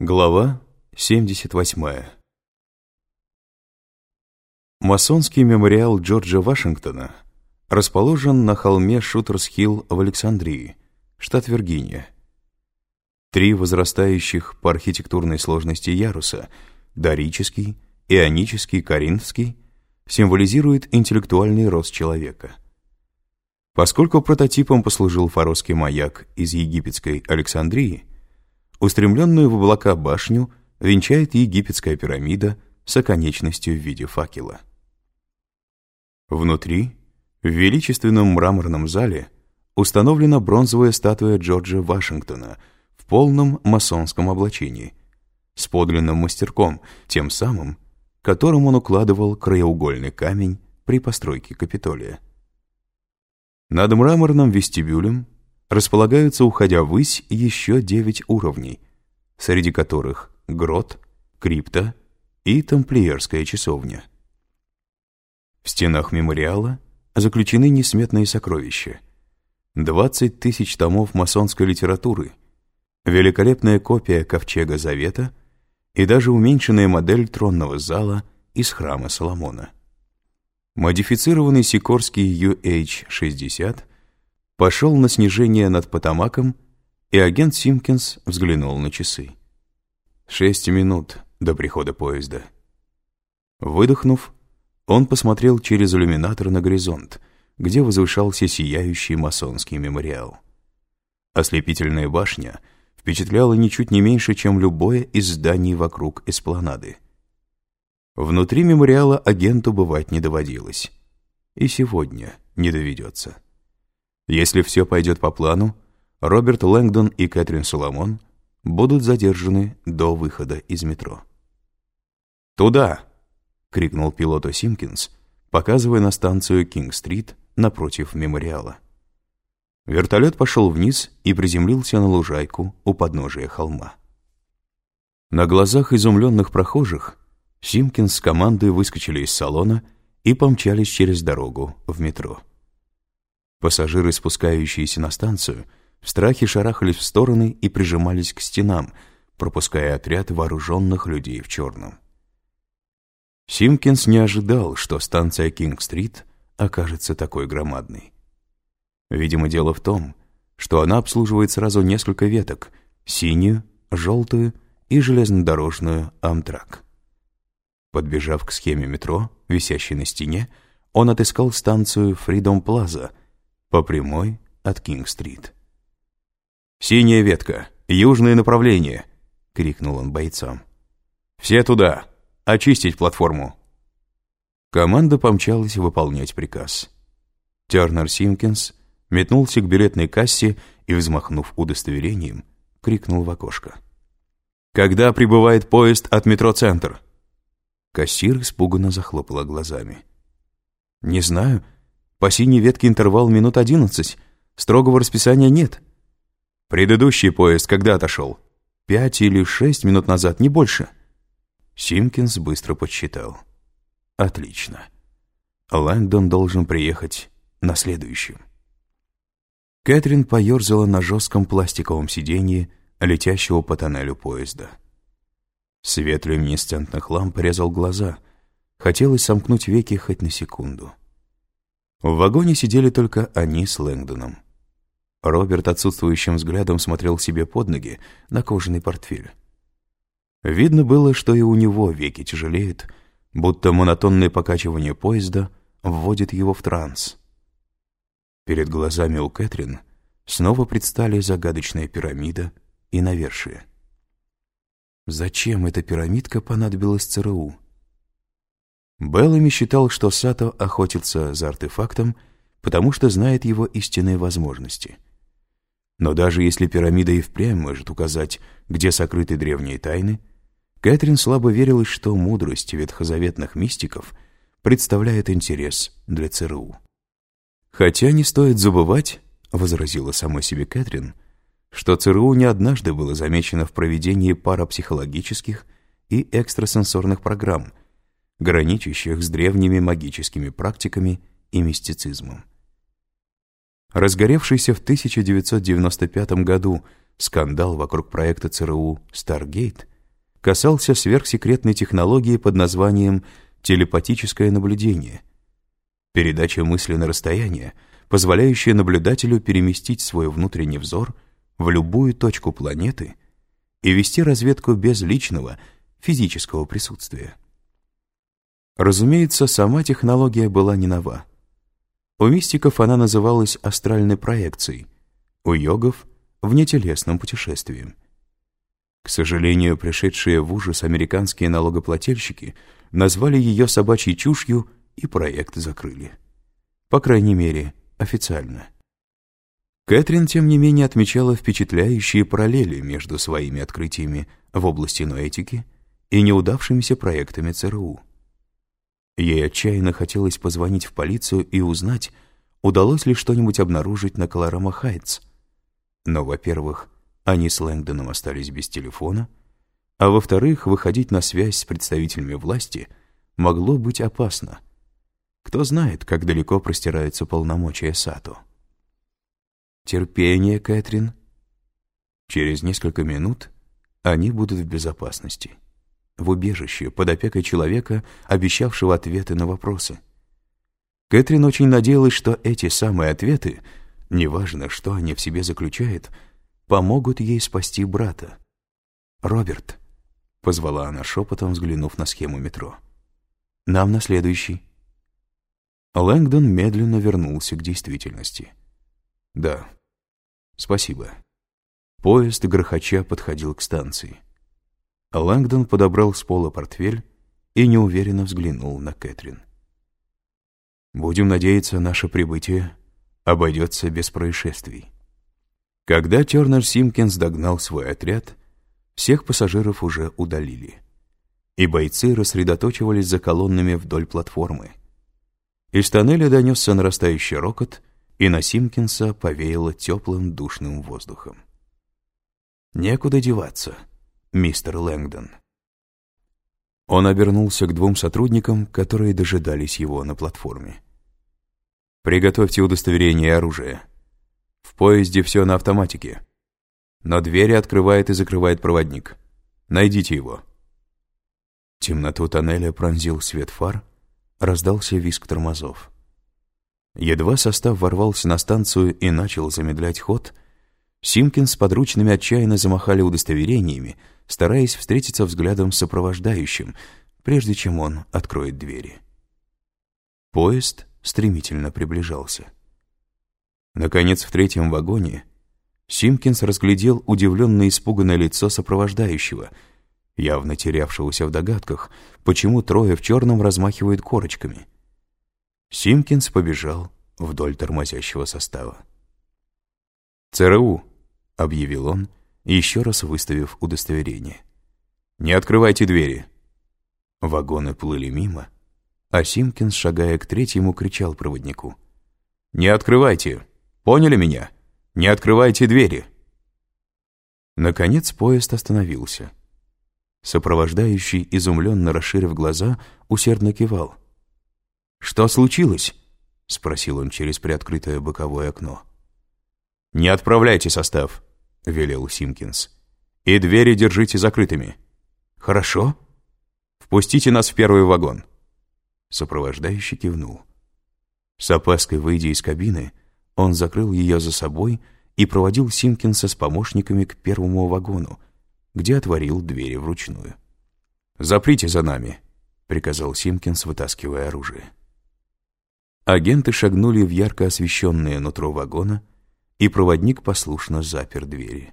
Глава 78 Масонский мемориал Джорджа Вашингтона расположен на холме Шутерс-Хилл в Александрии, штат Виргиния. Три возрастающих по архитектурной сложности яруса – дорический, ионический, коринфский – символизируют интеллектуальный рост человека. Поскольку прототипом послужил фаросский маяк из египетской Александрии – Устремленную в облака башню венчает египетская пирамида с оконечностью в виде факела. Внутри, в величественном мраморном зале, установлена бронзовая статуя Джорджа Вашингтона в полном масонском облачении, с подлинным мастерком, тем самым, которым он укладывал краеугольный камень при постройке Капитолия. Над мраморным вестибюлем располагаются, уходя ввысь, еще девять уровней, среди которых грот, крипта и тамплиерская часовня. В стенах мемориала заключены несметные сокровища. 20 тысяч томов масонской литературы, великолепная копия Ковчега Завета и даже уменьшенная модель тронного зала из храма Соломона. Модифицированный Сикорский UH-60 пошел на снижение над Потамаком, и агент Симкинс взглянул на часы. Шесть минут до прихода поезда. Выдохнув, он посмотрел через иллюминатор на горизонт, где возвышался сияющий масонский мемориал. Ослепительная башня впечатляла ничуть не меньше, чем любое из зданий вокруг эспланады. Внутри мемориала агенту бывать не доводилось. И сегодня не доведется. Если все пойдет по плану, Роберт Лэнгдон и Кэтрин Соломон будут задержаны до выхода из метро. «Туда!» — крикнул пилоту Симкинс, показывая на станцию Кинг-стрит напротив мемориала. Вертолет пошел вниз и приземлился на лужайку у подножия холма. На глазах изумленных прохожих Симкинс с командой выскочили из салона и помчались через дорогу в метро. Пассажиры, спускающиеся на станцию, в страхе шарахались в стороны и прижимались к стенам, пропуская отряд вооруженных людей в черном. Симкинс не ожидал, что станция Кинг-стрит окажется такой громадной. Видимо, дело в том, что она обслуживает сразу несколько веток — синюю, желтую и железнодорожную «Амтрак». Подбежав к схеме метро, висящей на стене, он отыскал станцию «Фридом Плаза», по прямой от Кинг-стрит. «Синяя ветка, южное направление!» — крикнул он бойцам. «Все туда! Очистить платформу!» Команда помчалась выполнять приказ. Тернер Симкинс метнулся к билетной кассе и, взмахнув удостоверением, крикнул в окошко. «Когда прибывает поезд от метро «Центр»?» Кассир испуганно захлопала глазами. «Не знаю», по синей ветке интервал минут одиннадцать. Строгого расписания нет. Предыдущий поезд когда отошел? Пять или шесть минут назад, не больше. Симкинс быстро подсчитал. Отлично. Лэнгдон должен приехать на следующем. Кэтрин поерзала на жестком пластиковом сиденье, летящего по тоннелю поезда. Свет люминесцентных ламп резал глаза. Хотелось сомкнуть веки хоть на секунду. В вагоне сидели только они с Лэнгдоном. Роберт отсутствующим взглядом смотрел себе под ноги на кожаный портфель. Видно было, что и у него веки тяжелеют, будто монотонное покачивание поезда вводит его в транс. Перед глазами у Кэтрин снова предстали загадочная пирамида и навершие. Зачем эта пирамидка понадобилась ЦРУ? Беллами считал, что Сато охотится за артефактом, потому что знает его истинные возможности. Но даже если пирамида и впрямь может указать, где сокрыты древние тайны, Кэтрин слабо верила, что мудрость ветхозаветных мистиков представляет интерес для ЦРУ. «Хотя не стоит забывать», — возразила самой себе Кэтрин, что ЦРУ не однажды было замечено в проведении парапсихологических и экстрасенсорных программ — граничащих с древними магическими практиками и мистицизмом. Разгоревшийся в 1995 году скандал вокруг проекта ЦРУ «Старгейт» касался сверхсекретной технологии под названием телепатическое наблюдение, передача мысли на расстояние, позволяющая наблюдателю переместить свой внутренний взор в любую точку планеты и вести разведку без личного физического присутствия. Разумеется, сама технология была не нова. У мистиков она называлась астральной проекцией, у йогов — внетелесным путешествием. К сожалению, пришедшие в ужас американские налогоплательщики назвали ее собачьей чушью и проект закрыли. По крайней мере, официально. Кэтрин, тем не менее, отмечала впечатляющие параллели между своими открытиями в области ноэтики и неудавшимися проектами ЦРУ. Ей отчаянно хотелось позвонить в полицию и узнать, удалось ли что-нибудь обнаружить на Колорама Хайтс. Но, во-первых, они с Лэнгдоном остались без телефона, а во-вторых, выходить на связь с представителями власти могло быть опасно. Кто знает, как далеко простираются полномочия Сату. Терпение, Кэтрин. Через несколько минут они будут в безопасности. В убежище, под опекой человека, обещавшего ответы на вопросы. Кэтрин очень надеялась, что эти самые ответы, неважно, что они в себе заключают, помогут ей спасти брата. «Роберт», — позвала она шепотом, взглянув на схему метро. «Нам на следующий». Лэнгдон медленно вернулся к действительности. «Да, спасибо». Поезд грохоча подходил к станции. Лэнгдон подобрал с пола портфель и неуверенно взглянул на Кэтрин. «Будем надеяться, наше прибытие обойдется без происшествий». Когда Тернер Симкинс догнал свой отряд, всех пассажиров уже удалили. И бойцы рассредоточивались за колоннами вдоль платформы. Из тоннеля донесся нарастающий рокот, и на Симкинса повеяло теплым душным воздухом. «Некуда деваться, мистер Лэнгдон». Он обернулся к двум сотрудникам, которые дожидались его на платформе. «Приготовьте удостоверение и оружие», в поезде все на автоматике. Но двери открывает и закрывает проводник. Найдите его. Темноту тоннеля пронзил свет фар, раздался визг тормозов. Едва состав ворвался на станцию и начал замедлять ход, Симкин с подручными отчаянно замахали удостоверениями, стараясь встретиться взглядом с сопровождающим, прежде чем он откроет двери. Поезд стремительно приближался. Наконец, в третьем вагоне Симкинс разглядел удивленное испуганное лицо сопровождающего, явно терявшегося в догадках, почему трое в черном размахивают корочками. Симкинс побежал вдоль тормозящего состава. «ЦРУ», — объявил он, еще раз выставив удостоверение. «Не открывайте двери». Вагоны плыли мимо, а Симкинс, шагая к третьему, кричал проводнику. «Не открывайте!» Поняли меня? Не открывайте двери!» Наконец поезд остановился. Сопровождающий, изумленно расширив глаза, усердно кивал. «Что случилось?» — спросил он через приоткрытое боковое окно. «Не отправляйте состав», — велел Симкинс. «И двери держите закрытыми». «Хорошо. Впустите нас в первый вагон». Сопровождающий кивнул. С опаской выйдя из кабины, он закрыл ее за собой и проводил Симкинса с помощниками к первому вагону, где отворил двери вручную. «Заприте за нами», — приказал Симкинс, вытаскивая оружие. Агенты шагнули в ярко освещенное нутро вагона, и проводник послушно запер двери.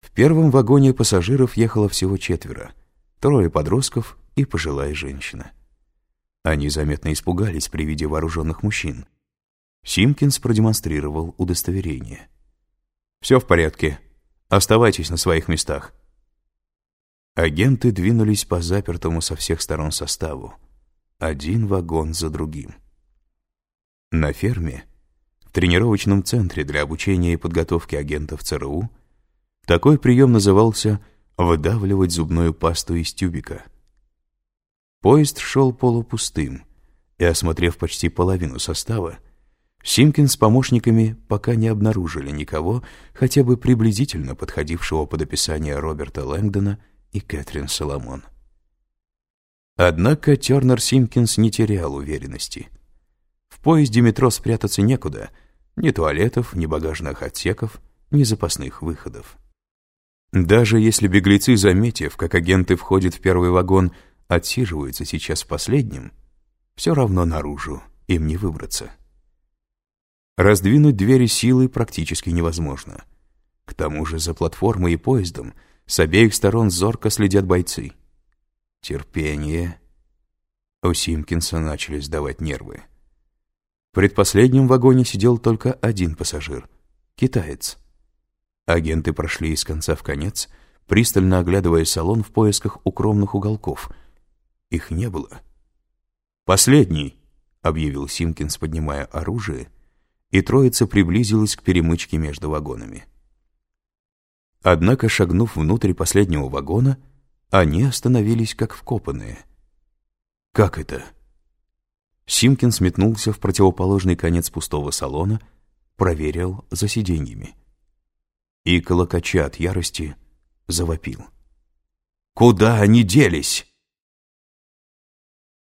В первом вагоне пассажиров ехало всего четверо, трое подростков и пожилая женщина. Они заметно испугались при виде вооруженных мужчин — Симкинс продемонстрировал удостоверение. «Все в порядке. Оставайтесь на своих местах». Агенты двинулись по запертому со всех сторон составу. Один вагон за другим. На ферме, тренировочном центре для обучения и подготовки агентов ЦРУ, такой прием назывался «выдавливать зубную пасту из тюбика». Поезд шел полупустым, и, осмотрев почти половину состава, Симкин с помощниками пока не обнаружили никого, хотя бы приблизительно подходившего под описание Роберта Лэнгдона и Кэтрин Соломон. Однако Тернер Симкинс не терял уверенности. В поезде метро спрятаться некуда, ни туалетов, ни багажных отсеков, ни запасных выходов. Даже если беглецы, заметив, как агенты входят в первый вагон, отсиживаются сейчас в последнем, все равно наружу им не выбраться. Раздвинуть двери силой практически невозможно. К тому же за платформой и поездом с обеих сторон зорко следят бойцы. Терпение. У Симкинса начали сдавать нервы. Предпоследнем вагоне сидел только один пассажир — китаец. Агенты прошли из конца в конец, пристально оглядывая салон в поисках укромных уголков. Их не было. «Последний!» — объявил Симкинс, поднимая оружие — и троица приблизилась к перемычке между вагонами. Однако, шагнув внутрь последнего вагона, они остановились как вкопанные. «Как это?» Симкин сметнулся в противоположный конец пустого салона, проверил за сиденьями. И, колокача от ярости, завопил. «Куда они делись?»